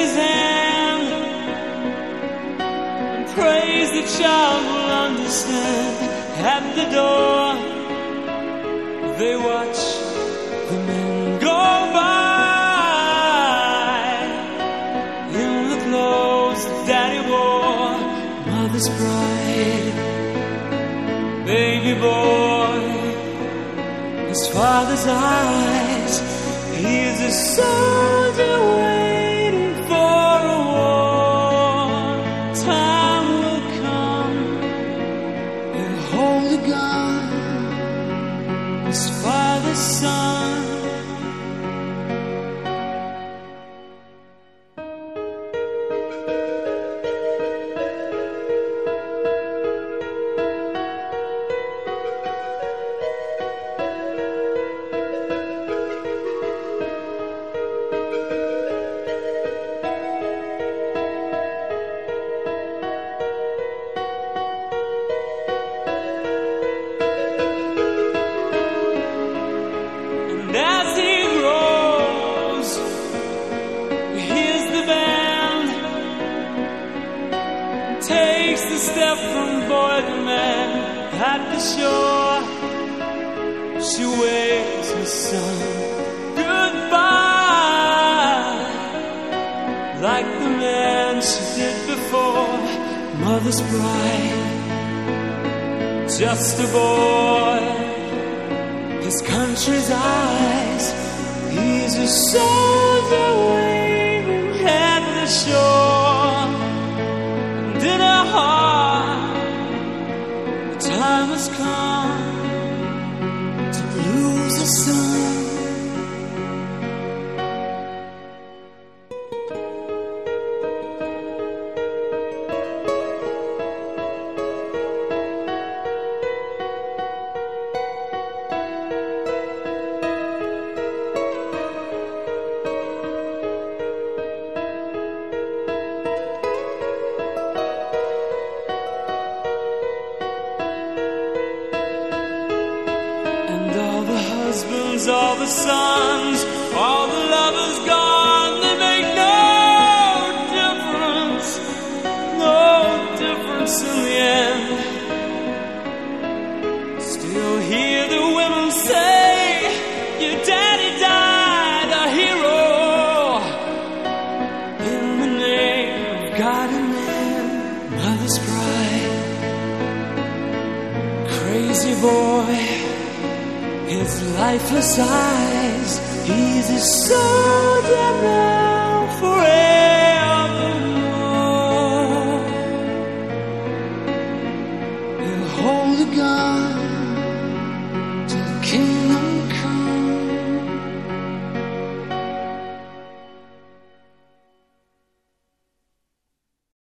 his hand and prays the child will understand. At the door, they watch the men go by in the clothes daddy wore, mother's pride, baby boy, his father's eyes. He's a soldier. Hold a gun. Takes the step from boy to man at the shore. She waves her son goodbye, like the man she did before, mother's bride, just a boy his country's eyes. He's a soldier the time has come to lose a son. All the sons, all the lovers gone, they make no difference, no difference in the end. Still hear the women say, Your daddy died a hero in the name of God and man, mother's pride. Crazy boy his lifeless eyes. He's a soldier now forever.